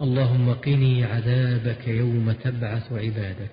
اللهم قني عذابك يوم تبعث عبادك.